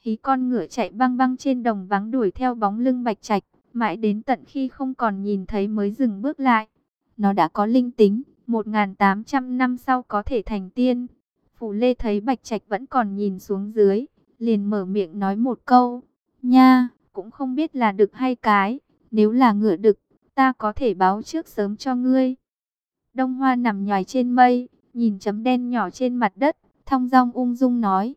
Hí con ngựa chạy băng băng trên đồng vắng đuổi theo bóng lưng Bạch Trạch, mãi đến tận khi không còn nhìn thấy mới dừng bước lại. Nó đã có linh tính, 1.800 năm sau có thể thành tiên. Phủ Lê thấy Bạch Trạch vẫn còn nhìn xuống dưới, liền mở miệng nói một câu. Nha, cũng không biết là đực hay cái, nếu là ngựa đực, ta có thể báo trước sớm cho ngươi. Đông Hoa nằm nhòi trên mây, nhìn chấm đen nhỏ trên mặt đất, thong dong ung dung nói.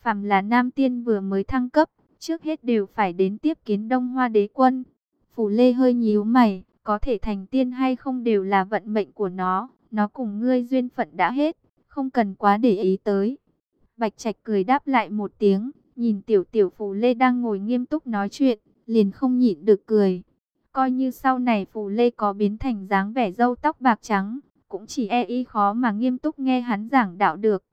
Phạm là nam tiên vừa mới thăng cấp, trước hết đều phải đến tiếp kiến Đông Hoa đế quân. Phủ Lê hơi nhíu mày, có thể thành tiên hay không đều là vận mệnh của nó, nó cùng ngươi duyên phận đã hết, không cần quá để ý tới. Bạch Trạch cười đáp lại một tiếng, nhìn tiểu tiểu Phù Lê đang ngồi nghiêm túc nói chuyện, liền không nhịn được cười. Coi như sau này Phù Lê có biến thành dáng vẻ râu tóc bạc trắng, cũng chỉ e y khó mà nghiêm túc nghe hắn giảng đạo được.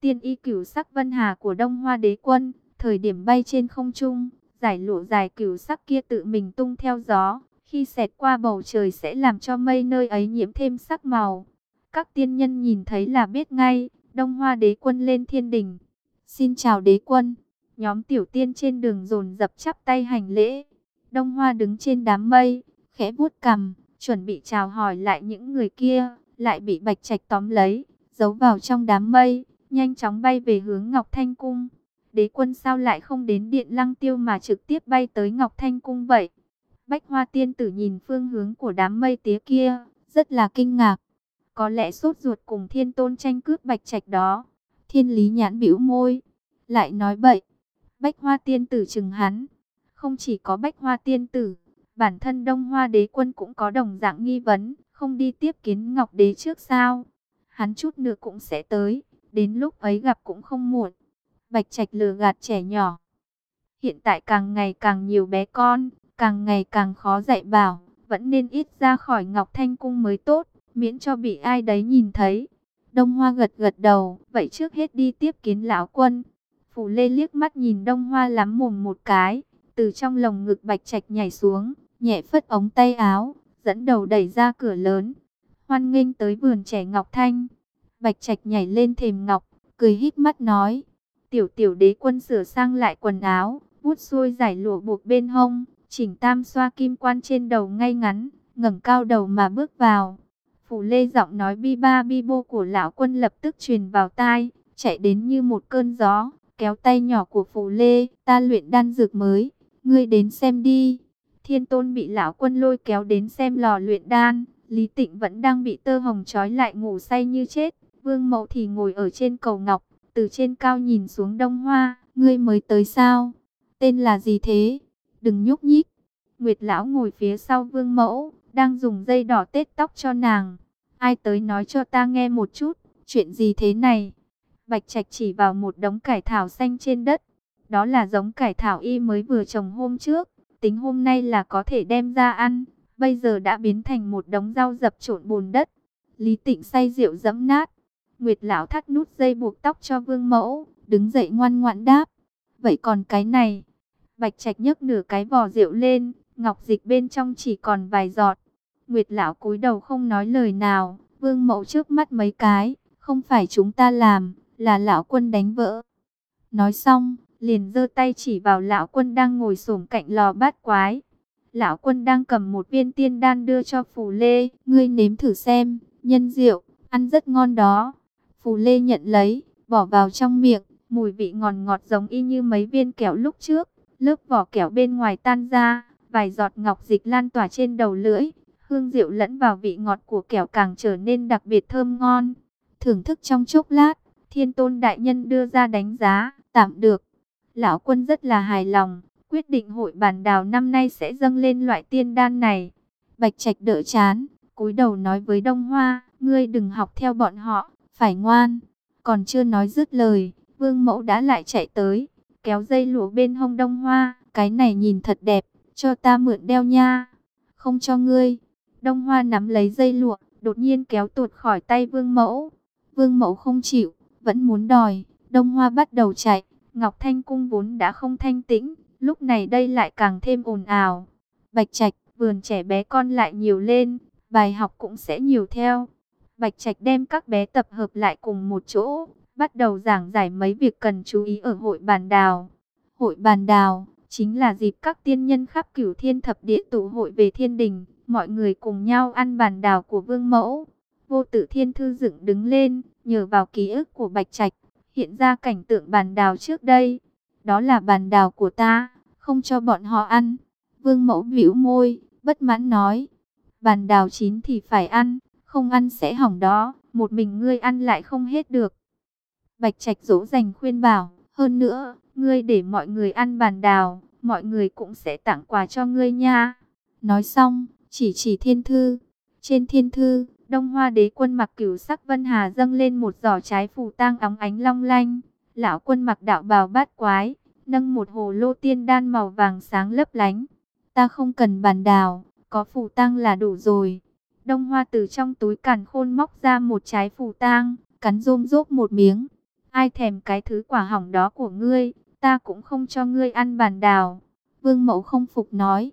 Tiên y cửu sắc vân hà của Đông Hoa đế quân, thời điểm bay trên không trung, Giải lụa dài cửu sắc kia tự mình tung theo gió, khi xẹt qua bầu trời sẽ làm cho mây nơi ấy nhiễm thêm sắc màu. Các tiên nhân nhìn thấy là biết ngay, Đông Hoa đế quân lên thiên đình. Xin chào đế quân. Nhóm tiểu tiên trên đường dồn dập chắp tay hành lễ. Đông Hoa đứng trên đám mây, khẽ vuốt cằm, chuẩn bị chào hỏi lại những người kia, lại bị Bạch Trạch tóm lấy, giấu vào trong đám mây, nhanh chóng bay về hướng Ngọc Thanh Cung. Đế quân sao lại không đến Điện Lăng Tiêu mà trực tiếp bay tới Ngọc Thanh Cung vậy? Bách Hoa Tiên Tử nhìn phương hướng của đám mây tía kia, rất là kinh ngạc. Có lẽ sốt ruột cùng thiên tôn tranh cướp Bạch Trạch đó. Thiên lý nhãn bĩu môi, lại nói bậy. Bách Hoa Tiên Tử chừng hắn. Không chỉ có Bách Hoa Tiên Tử, bản thân Đông Hoa Đế Quân cũng có đồng dạng nghi vấn, không đi tiếp kiến Ngọc Đế trước sao. Hắn chút nữa cũng sẽ tới, đến lúc ấy gặp cũng không muộn. Bạch Trạch lừa gạt trẻ nhỏ. Hiện tại càng ngày càng nhiều bé con, càng ngày càng khó dạy bảo, vẫn nên ít ra khỏi Ngọc Thanh Cung mới tốt, miễn cho bị ai đấy nhìn thấy. Đông Hoa gật gật đầu, vậy trước hết đi tiếp kiến lão quân. Phủ Lê liếc mắt nhìn Đông Hoa lắm mồm một cái, từ trong lồng ngực Bạch Trạch nhảy xuống, nhẹ phất ống tay áo, dẫn đầu đẩy ra cửa lớn. Hoan nghênh tới vườn trẻ Ngọc Thanh. Bạch Trạch nhảy lên thềm ngọc, cười híp mắt nói: "Tiểu tiểu đế quân sửa sang lại quần áo, vuốt xuôi giải lụa buộc bên hông, chỉnh tam xoa kim quan trên đầu ngay ngắn, ngẩng cao đầu mà bước vào." Phủ Lê giọng nói bi ba bi bô của lão quân lập tức truyền vào tai, chạy đến như một cơn gió, kéo tay nhỏ của Phủ Lê, ta luyện đan dược mới, ngươi đến xem đi. Thiên Tôn bị lão quân lôi kéo đến xem lò luyện đan, Lý Tịnh vẫn đang bị tơ hồng trói lại ngủ say như chết, Vương Mậu thì ngồi ở trên cầu ngọc, từ trên cao nhìn xuống Đông Hoa, ngươi mới tới sao? Tên là gì thế? Đừng nhúc nhích. Nguyệt lão ngồi phía sau Vương Mẫu, đang dùng dây đỏ tết tóc cho nàng. Ai tới nói cho ta nghe một chút, chuyện gì thế này? Bạch Trạch chỉ vào một đống cải thảo xanh trên đất. Đó là giống cải thảo y mới vừa trồng hôm trước, tính hôm nay là có thể đem ra ăn, bây giờ đã biến thành một đống rau dập trộn bùn đất. Lý Tịnh say rượu dẫm nát. Nguyệt lão thắt nút dây buộc tóc cho Vương Mẫu, đứng dậy ngoan ngoãn đáp. Vậy còn cái này? Bạch Trạch nhấc nửa cái vò rượu lên, ngọc dịch bên trong chỉ còn vài giọt. Nguyệt lão cúi đầu không nói lời nào, Vương mậu trước mắt mấy cái, không phải chúng ta làm, là lão quân đánh vỡ. Nói xong, liền giơ tay chỉ vào lão quân đang ngồi xổm cạnh lò bát quái. Lão quân đang cầm một viên tiên đan đưa cho Phù Lê, ngươi nếm thử xem, nhân rượu, ăn rất ngon đó. Phù Lê nhận lấy, bỏ vào trong miệng, mùi vị ngọt ngọt giống y như mấy viên kẹo lúc trước. Lớp vỏ kẹo bên ngoài tan ra, vài giọt ngọc dịch lan tỏa trên đầu lưỡi, hương rượu lẫn vào vị ngọt của kẹo càng trở nên đặc biệt thơm ngon. Thưởng thức trong chốc lát, thiên tôn đại nhân đưa ra đánh giá, tạm được. Lão quân rất là hài lòng, quyết định hội bàn đào năm nay sẽ dâng lên loại tiên đan này. Bạch Trạch đỡ chán, cúi đầu nói với Đông Hoa, ngươi đừng học theo bọn họ, phải ngoan. Còn chưa nói dứt lời, Vương Mẫu đã lại chạy tới, kéo dây lụa bên hông Đông Hoa, cái này nhìn thật đẹp, cho ta mượn đeo nha. Không cho ngươi. Đông Hoa nắm lấy dây lụa, đột nhiên kéo tuột khỏi tay Vương Mẫu. Vương Mẫu không chịu, vẫn muốn đòi. Đông Hoa bắt đầu chạy. Ngọc Thanh Cung vốn đã không thanh tĩnh, lúc này đây lại càng thêm ồn ào. Bạch Trạch, vườn trẻ bé con lại nhiều lên, bài học cũng sẽ nhiều theo. Bạch Trạch đem các bé tập hợp lại cùng một chỗ, bắt đầu giảng giải mấy việc cần chú ý ở hội bàn đào. Hội bàn đào chính là dịp các tiên nhân khắp cửu thiên thập địa tụ hội về thiên đình, mọi người cùng nhau ăn bàn đào của vương mẫu. Vô tử thiên thư dựng đứng lên, nhờ vào ký ức của Bạch Trạch, hiện ra cảnh tượng bàn đào trước đây. Đó là bàn đào của ta, không cho bọn họ ăn. Vương mẫu bĩu môi, bất mãn nói. Bàn đào chín thì phải ăn, không ăn sẽ hỏng đó, một mình ngươi ăn lại không hết được. Bạch Trạch dỗ dành khuyên bảo, hơn nữa, ngươi để mọi người ăn bàn đào, mọi người cũng sẽ tặng quà cho ngươi nha. Nói xong, chỉ chỉ thiên thư. Trên thiên thư, Đông Hoa đế quân mặc cửu sắc vân hà dâng lên một giỏ trái phù tang óng ánh long lanh. Lão quân mặc đạo bào bát quái, nâng một hồ lô tiên đan màu vàng sáng lấp lánh. Ta không cần bàn đào, có phù tang là đủ rồi. Đông Hoa từ trong túi càn khôn móc ra một trái phù tang, cắn rôm rốp một miếng. Ai thèm cái thứ quả hỏng đó của ngươi, ta cũng không cho ngươi ăn bàn đào. Vương mẫu không phục nói,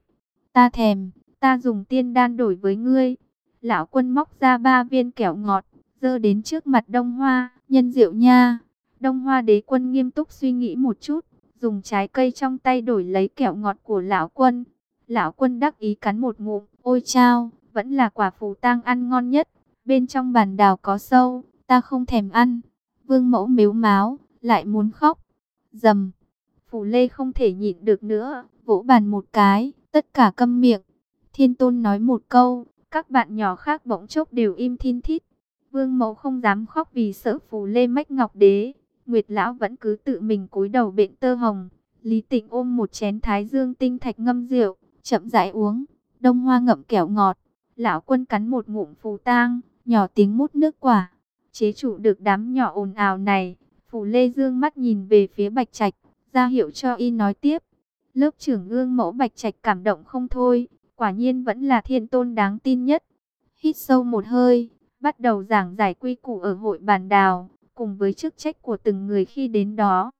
ta thèm, ta dùng tiên đan đổi với ngươi. Lão quân móc ra ba viên kẹo ngọt, dơ đến trước mặt Đông Hoa, nhân rượu nha. Đông Hoa đế quân nghiêm túc suy nghĩ một chút, dùng trái cây trong tay đổi lấy kẹo ngọt của lão quân. Lão quân đắc ý cắn một ngụm, ôi chao, vẫn là quả phù tang ăn ngon nhất. Bên trong bàn đào có sâu, ta không thèm ăn. Vương mẫu mếu máu lại muốn khóc. Dầm, phù lê không thể nhịn được nữa, vỗ bàn một cái, tất cả câm miệng. Thiên tôn nói một câu, các bạn nhỏ khác bỗng chốc đều im thiên thít. Vương mẫu không dám khóc vì sợ phù lê mách ngọc đế. Nguyệt lão vẫn cứ tự mình cúi đầu bệnh tơ hồng. Lý tịnh ôm một chén thái dương tinh thạch ngâm rượu, chậm rãi uống. Đông hoa ngậm kẹo ngọt. Lão quân cắn một ngụm phù tang, nhỏ tiếng mút nước quả. Chế chủ được đám nhỏ ồn ào này. Phủ lê dương mắt nhìn về phía bạch trạch, ra hiệu cho y nói tiếp. Lớp trưởng gương mẫu bạch trạch cảm động không thôi. Quả nhiên vẫn là thiên tôn đáng tin nhất. Hít sâu một hơi, bắt đầu giảng giải quy củ ở hội bàn đào, cùng với chức trách của từng người khi đến đó.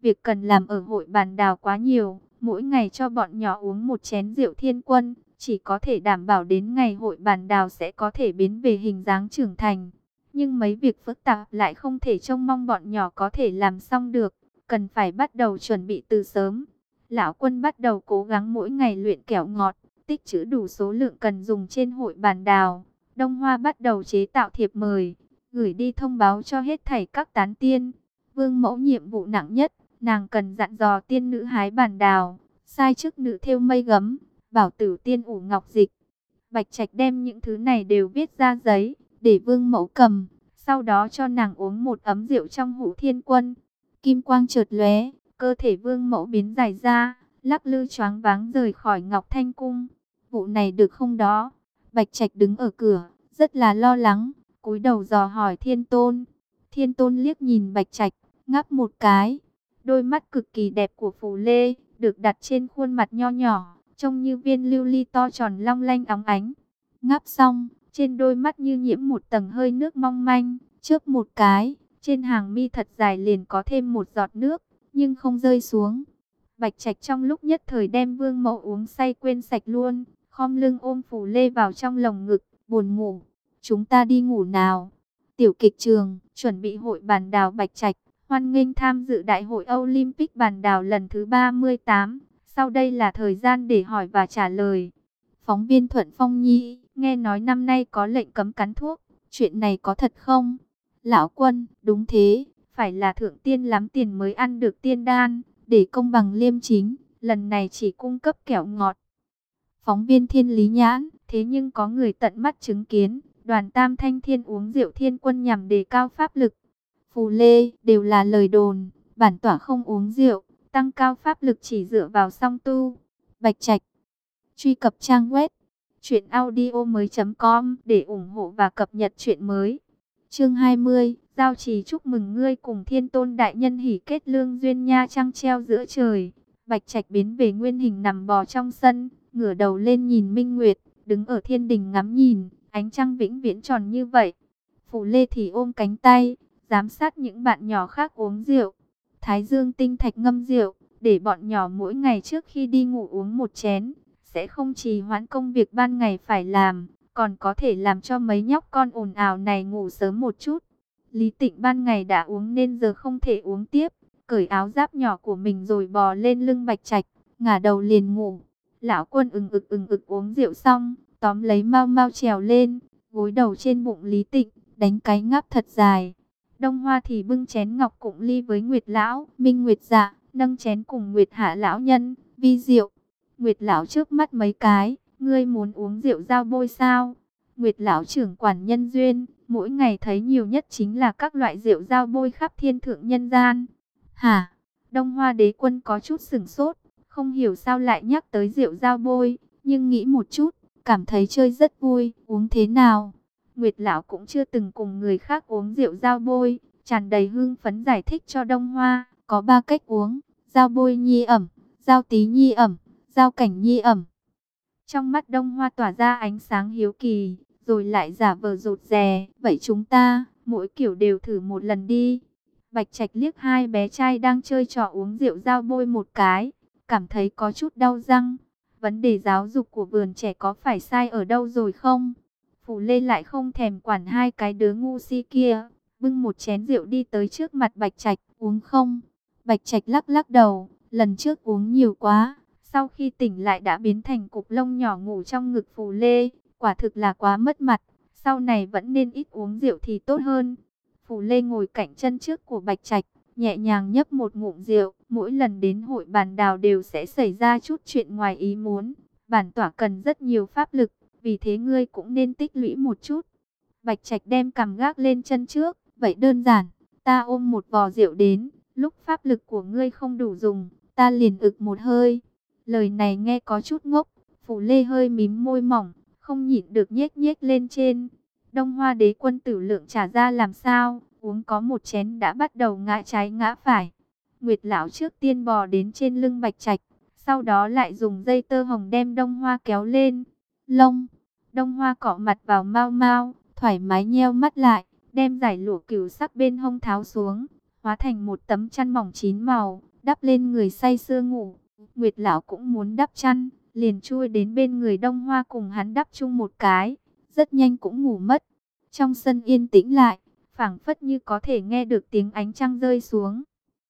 Việc cần làm ở hội bàn đào quá nhiều, mỗi ngày cho bọn nhỏ uống một chén rượu thiên quân, chỉ có thể đảm bảo đến ngày hội bàn đào sẽ có thể biến về hình dáng trưởng thành. Nhưng mấy việc phức tạp lại không thể trông mong bọn nhỏ có thể làm xong được, cần phải bắt đầu chuẩn bị từ sớm. Lão quân bắt đầu cố gắng mỗi ngày luyện kẹo ngọt, tích trữ đủ số lượng cần dùng trên hội bàn đào. Đông Hoa bắt đầu chế tạo thiệp mời, gửi đi thông báo cho hết thảy các tán tiên. Vương mẫu nhiệm vụ nặng nhất, nàng cần dặn dò tiên nữ hái bàn đào, sai chức nữ theo mây gấm, bảo tử tiên ủ ngọc dịch. Bạch Trạch đem những thứ này đều viết ra giấy, để vương mẫu cầm, sau đó cho nàng uống một ấm rượu trong hũ thiên quân. Kim quang chợt lóe, cơ thể vương mẫu biến dài ra, lắc lư choáng váng rời khỏi Ngọc Thanh Cung. Vụ này được không đó? Bạch Trạch đứng ở cửa, rất là lo lắng, cúi đầu dò hỏi Thiên Tôn. Thiên Tôn liếc nhìn Bạch Trạch, ngáp một cái. Đôi mắt cực kỳ đẹp của Phù Lê, được đặt trên khuôn mặt nho nhỏ, trông như viên lưu ly to tròn long lanh óng ánh. Ngáp xong, trên đôi mắt như nhiễm một tầng hơi nước mong manh, chớp một cái, trên hàng mi thật dài liền có thêm một giọt nước, nhưng không rơi xuống. Bạch Trạch trong lúc nhất thời đem Vương Mậu uống say quên sạch luôn, khom lưng ôm Phù Lê vào trong lồng ngực, buồn ngủ. Chúng ta đi ngủ nào. Tiểu kịch trường, chuẩn bị hội bàn đào Bạch Trạch, hoan nghênh tham dự đại hội Olympic bàn đào lần thứ 38. Sau đây là thời gian để hỏi và trả lời. Phóng viên Thuận Phong Nhi, nghe nói năm nay có lệnh cấm cắn thuốc, chuyện này có thật không? Lão quân, đúng thế, phải là thượng tiên lắm tiền mới ăn được tiên đan, để công bằng liêm chính, lần này chỉ cung cấp kẹo ngọt. Phóng viên Thiên Lý Nhãn, thế nhưng có người tận mắt chứng kiến, đoàn Tam Thanh Thiên uống rượu thiên quân nhằm đề cao pháp lực. Phù Lê, đều là lời đồn, bản tỏa không uống rượu, tăng cao pháp lực chỉ dựa vào song tu. Bạch Trạch, truy cập trang web truyệnaudiomoi.com để ủng hộ và cập nhật truyện mới. Chương 20, giao trì chúc mừng ngươi cùng Thiên Tôn đại nhân hỉ kết lương duyên nha trăng treo giữa trời. Bạch Trạch biến về nguyên hình nằm bò trong sân, ngửa đầu lên nhìn Minh Nguyệt, đứng ở thiên đình ngắm nhìn, ánh trăng vĩnh viễn tròn như vậy. phụ Lê thì ôm cánh tay, giám sát những bạn nhỏ khác uống rượu. Thái Dương tinh thạch ngâm rượu, để bọn nhỏ mỗi ngày trước khi đi ngủ uống một chén, sẽ không trì hoãn công việc ban ngày phải làm, còn có thể làm cho mấy nhóc con ồn ào này ngủ sớm một chút. Lý Tịnh ban ngày đã uống nên giờ không thể uống tiếp, cởi áo giáp nhỏ của mình rồi bò lên lưng bạch trạch, ngả đầu liền ngủ. Lão quân ừng ực ừng ực uống rượu xong, tóm lấy mau mau trèo lên, gối đầu trên bụng Lý Tịnh, đánh cái ngáp thật dài. Đông Hoa thì bưng chén ngọc cụng ly với Nguyệt Lão, Minh Nguyệt dạ, nâng chén cùng Nguyệt Hạ Lão Nhân, vi rượu. Nguyệt Lão trước mắt mấy cái, ngươi muốn uống rượu giao bôi sao? Nguyệt Lão trưởng quản nhân duyên, mỗi ngày thấy nhiều nhất chính là các loại rượu giao bôi khắp thiên thượng nhân gian. Hả? Đông Hoa đế quân có chút sừng sốt, không hiểu sao lại nhắc tới rượu giao bôi, nhưng nghĩ một chút, cảm thấy chơi rất vui, uống thế nào? Nguyệt Lão cũng chưa từng cùng người khác uống rượu giao bôi, tràn đầy hương phấn giải thích cho Đông Hoa, có ba cách uống, giao bôi nhi ẩm, giao tí nhi ẩm, giao cảnh nhi ẩm. Trong mắt Đông Hoa tỏa ra ánh sáng hiếu kỳ, rồi lại giả vờ rụt rè, vậy chúng ta, mỗi kiểu đều thử một lần đi. Bạch Trạch liếc hai bé trai đang chơi trò uống rượu giao bôi một cái, cảm thấy có chút đau răng. Vấn đề giáo dục của vườn trẻ có phải sai ở đâu rồi không? Phủ Lê lại không thèm quản hai cái đứa ngu si kia, bưng một chén rượu đi tới trước mặt Bạch Trạch, uống không? Bạch Trạch lắc lắc đầu, lần trước uống nhiều quá, sau khi tỉnh lại đã biến thành cục lông nhỏ ngủ trong ngực Phù Lê, quả thực là quá mất mặt, sau này vẫn nên ít uống rượu thì tốt hơn. Phù Lê ngồi cạnh chân trước của Bạch Trạch, nhẹ nhàng nhấp một ngụm rượu, mỗi lần đến hội bàn đào đều sẽ xảy ra chút chuyện ngoài ý muốn. Bản tỏa cần rất nhiều pháp lực, vì thế ngươi cũng nên tích lũy một chút. Bạch Trạch đem cầm gác lên chân trước, vậy đơn giản, ta ôm một vò rượu đến, lúc pháp lực của ngươi không đủ dùng, ta liền ực một hơi. Lời này nghe có chút ngốc, Phủ Lê hơi mím môi mỏng, không nhịn được nhếch nhếch lên trên. Đông Hoa đế quân tử lượng trả ra làm sao, uống có một chén đã bắt đầu ngã trái ngã phải. Nguyệt lão trước tiên bò đến trên lưng Bạch Trạch, sau đó lại dùng dây tơ hồng đem Đông Hoa kéo lên. Lông, Đông Hoa cọ mặt vào mau mau, thoải mái nheo mắt lại, đem giải lụa cửu sắc bên hông tháo xuống, hóa thành một tấm chăn mỏng chín màu, đắp lên người say sưa ngủ. Nguyệt lão cũng muốn đắp chăn, liền chui đến bên người Đông Hoa cùng hắn đắp chung một cái, rất nhanh cũng ngủ mất. Trong sân yên tĩnh lại, phảng phất như có thể nghe được tiếng ánh trăng rơi xuống.